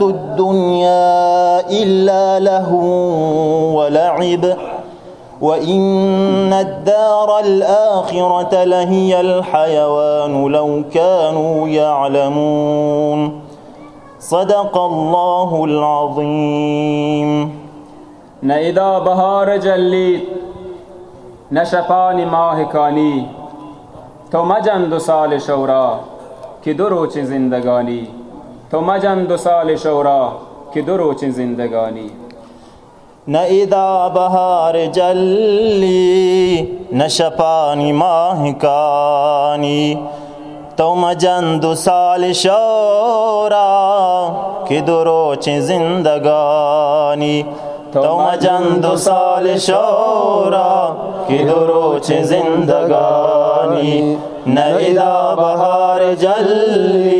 الدنيا إلا له ولعب. وإن الدار الآخرة لهي الحيوان لو كانوا يعلمون. صدق الله العظيم. نه إذا بهار جلید نه شپانی ماهکانی تو مجن دو سال شورا که دو روچ زندگانی. تو مجن دو سال شورا که دو روچ زندگانی. نه اذا بهار جلی نه شپانی ماهکانی. تو مجن دو سال شورا که دو روچ زندگانی. تو مجن دو سال شورا کی دروچ زندگانی. نه بهار جلی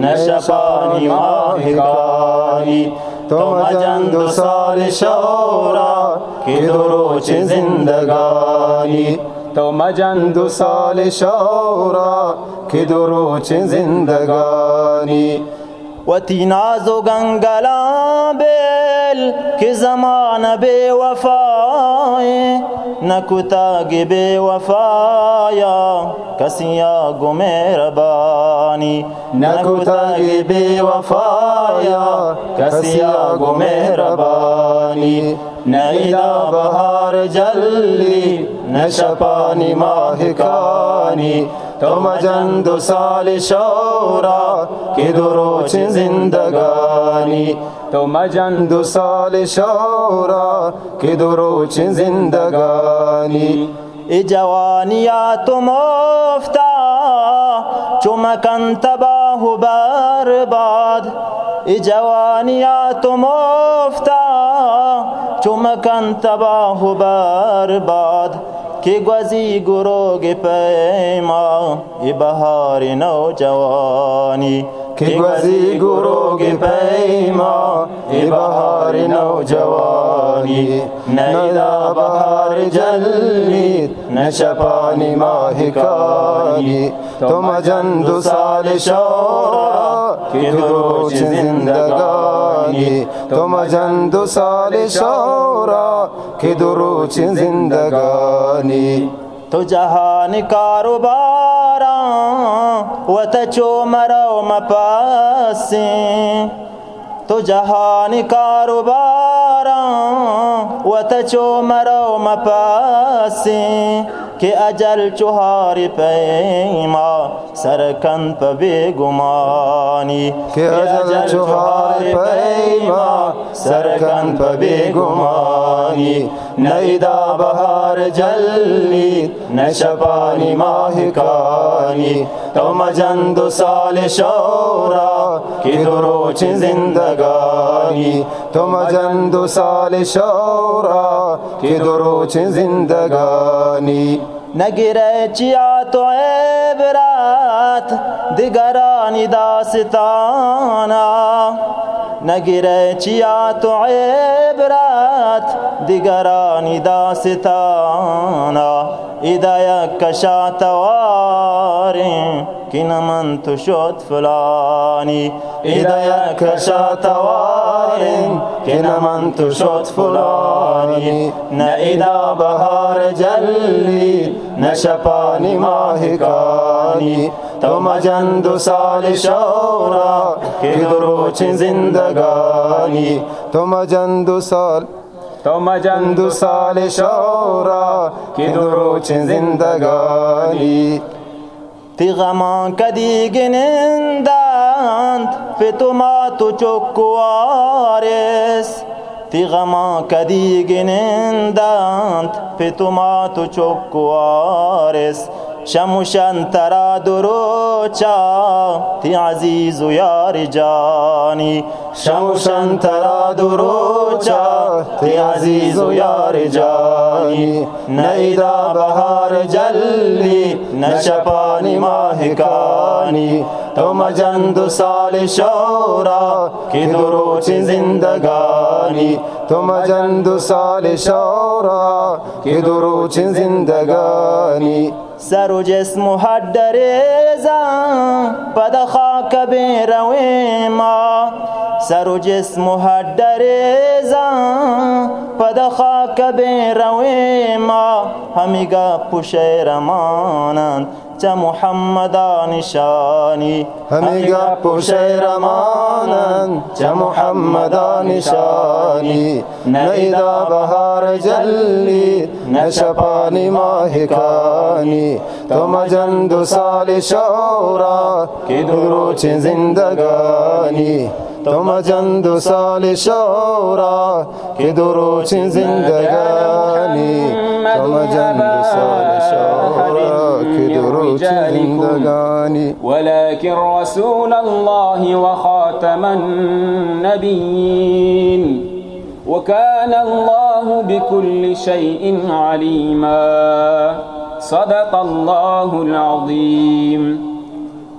نه شپانی ماهکانی تو مجن دو سال شورا کی دروچ زندگانی. تو مجن دو سال شورا کی دروچ زندگانی. و تیناز و گنگلا بیل که زمان بے وفای نکتاگ بے وفایا کسیا گو مهربانی نکتاگ بے وفایا کسیا گو مهربانی نیدا بهار جلی نشپانی ماهکانی تو مجن دو سال شورا که دروچ زندگانی تو مجن دو سال شورا که دروچ زندگانی ای جوانیات مفتا چمکن تباه و برباد ای جوانیات مفتا چمکن تباه و برباد که گوزی گروگ پیما ای بهار نوجوانی. که گوزی گروگ پیما ای بهار نوجوانی. نیدا بهار جلید نشپانی ماهکانی تو مجن دو سال شورا که دروچ زندگانی تو مجن دو سال شورا که دروچ زندگانی تو جهان کاروبارا و تچو مرو مپاسی تو جهان کاروبارا و تچو مرو مپاسی که اجل چهار پیما سرکن په بیگمانی که اجل چهار پیما سرکن په بیگمانی نیدا بهار جلی نشپانی ماهکانی تو مجن دو سال شورا कि दुरुच जिंदगानी तुम जंदु साल शौरा कि दुरुच जिंदगानी न चिया तो ऐब रात दिगरानी दासताना। न चिया तो ऐब रात दिगरानी दासताना। ایدا یک کشاتواری که نمن تو شد فلانی. ایدا یک کشاتواری که نمن تو شد فلانی. نه ایدا بهار جلی نه شپانی ماهکانی تو مجن سال شورا که دروچ زندگانی. تو مجن سال تو مجن دو سال شورا که دروچ زندگانی تی غمان کدی گنندند فتما تو چوکوارس تی غمان کدی گنندند فتما تو چوکوارس شمشن ترا دروچا تی عزیز و یار جانی شمشن ترا دروچا تی عزیز و یار جانی نیدا بهار جلی نشپانی ماهکانی تو مجن دو سال شورا کی دروچ زندگانی تو مجن دو سال شورا کی دروچ زندگانی سر و جسم و هر دریزم پد خاک بیروی ما سر و جسم و هر زن پد خاک روی ما همیگا پوشه مانند. چه محمد نشانی همی گپ و شیرمانن چه محمد نشانی نیدا بهار جلی نشپانی ماهکانی. تو مجند سال شورا که دروچ زندگانی. تو مجند و سال شورا که دروچ زندگانی. تو مجند و سال شورا که دروچ زندگانی. ولكن رسول الله وخاتم النبيين. وكان الله بكل شيء عليما. صدق الله العظيم.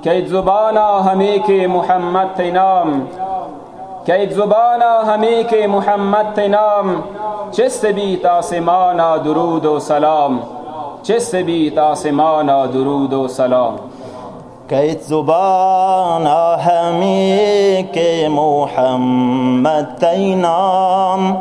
كيد زبانا هميك محمد تنام كيد زبانا هميك محمد تنام چست بيت آسمانا درود و سلام. چست بيت آسمانا درود و سلام. کیت زبان همی که محمد تینام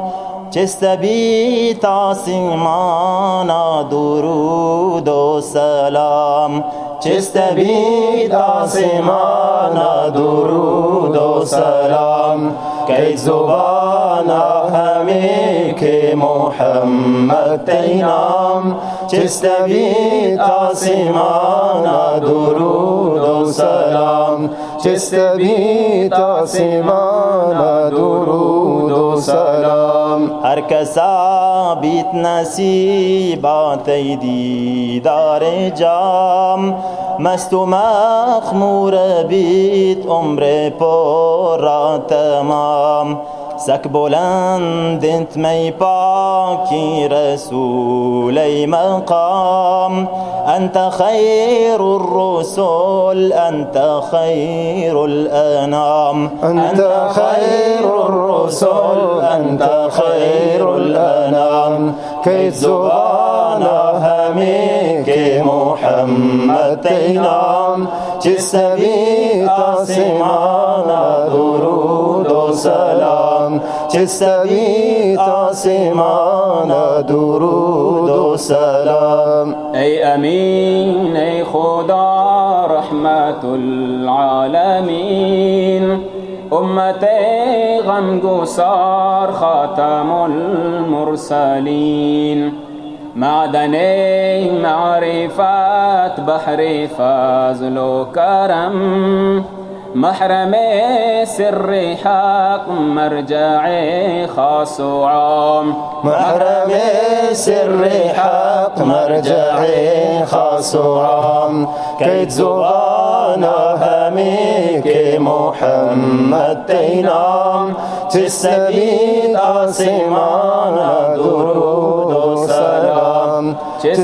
چست بی تاسیمان درود و سلام. چست بی تاسیمان درود و سلام. کیت زبان همی که محمد تینام چست بی تاسیمان درود و سلام. چست بی تاسیمان درود و سلام. هر کسا بیت نصیبات دیدار جام. مست و مخمور بیت عمر پر را تمام. سك بلند انت مي باكي رسولي مقام أنت خير الرسل أنت خير الأنام أنت خير الرسل أنت خير الأنام كي زبانا هميك محمد تينام جسبي آسمان درود و سلام جسبي آسمان درود سلام ای امین ای خدا رحمت العالمین امت غمگسار خاتم المرسلین معدن معرفت بحر و کرم محرم سر حق مرجع خاص و عام محرم سر حق مرجع خاص و عام كيد زبانا هميك محمد تينام. تستبيد آسمان درود و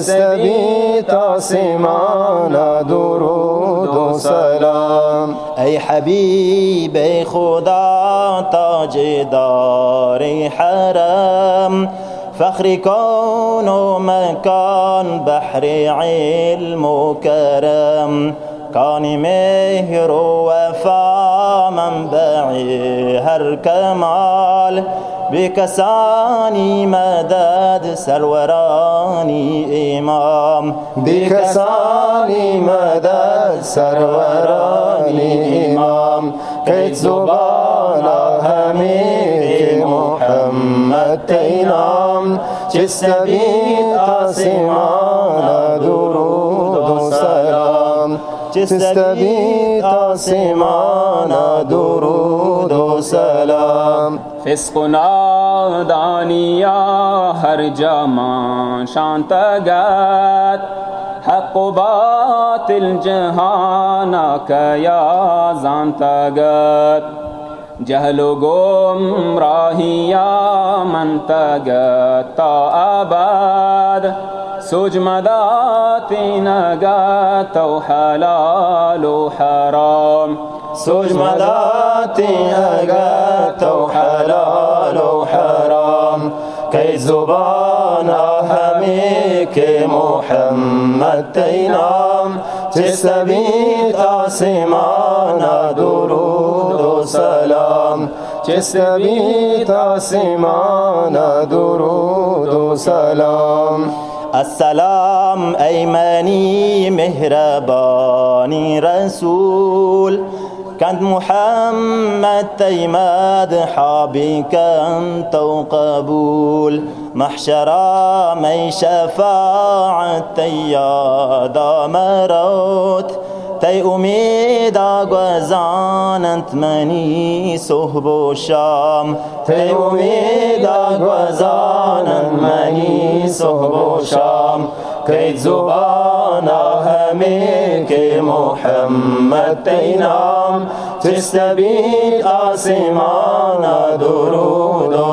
سلام آسمان درود و سلام. ای حبیب خدا تاج دار حرم. فخر کون و مکان بحر علم کرم. کان مهر وفا منبع هر بكساني مدد سروراني إمام. بكساني مدد سروراني إمام. كيت زبانا هميك محمد تينام جسبيت آسمان سلام جسبيت آسمان درود و سلام فسق و نادانیا هر جامان شانتگت حق و باطل جهانا یا زانتگت جهل و گمراهیا منتگت تا ابد سجمدات نگت و حلال و حرام. سجمداتي أقات وحلال وحرام كي زبانا هميك محمد تينام تستبيت آسمانا درود وسلام چست بی تاسیمان درود سلام. السلام أيماني مهرباني رسول. كانت محمد تيماد حابك أنت وقبول محشرة مي شفاعة تياد مروت تي أميدا غزانت مني صهب الشام تي أميدا غزانت مني صهب الشام كيت زبانا همين كي محمد تينام تستبيد آسمانا درود و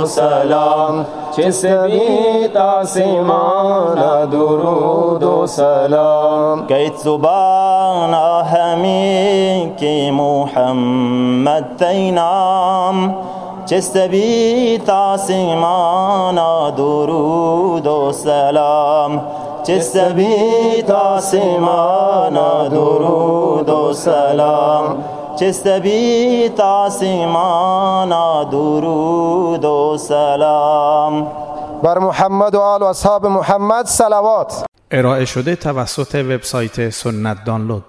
سلام چست آسمان درود و سلام. كيت زبانا همين كي محمد تينام چست آسمانا درود و سلام. چست آسمانا درود و سلام. چست آسمانا درود و سلام. بر محمد و آل و اصحاب محمد صلوات. ارائه شده توسط وبسایت سنت دانلود.